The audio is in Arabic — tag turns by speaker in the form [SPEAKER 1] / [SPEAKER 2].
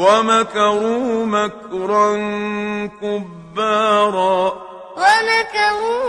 [SPEAKER 1] وَمَكَرُوا مَكْرًا كُبَّارًا وَمَكَرُوا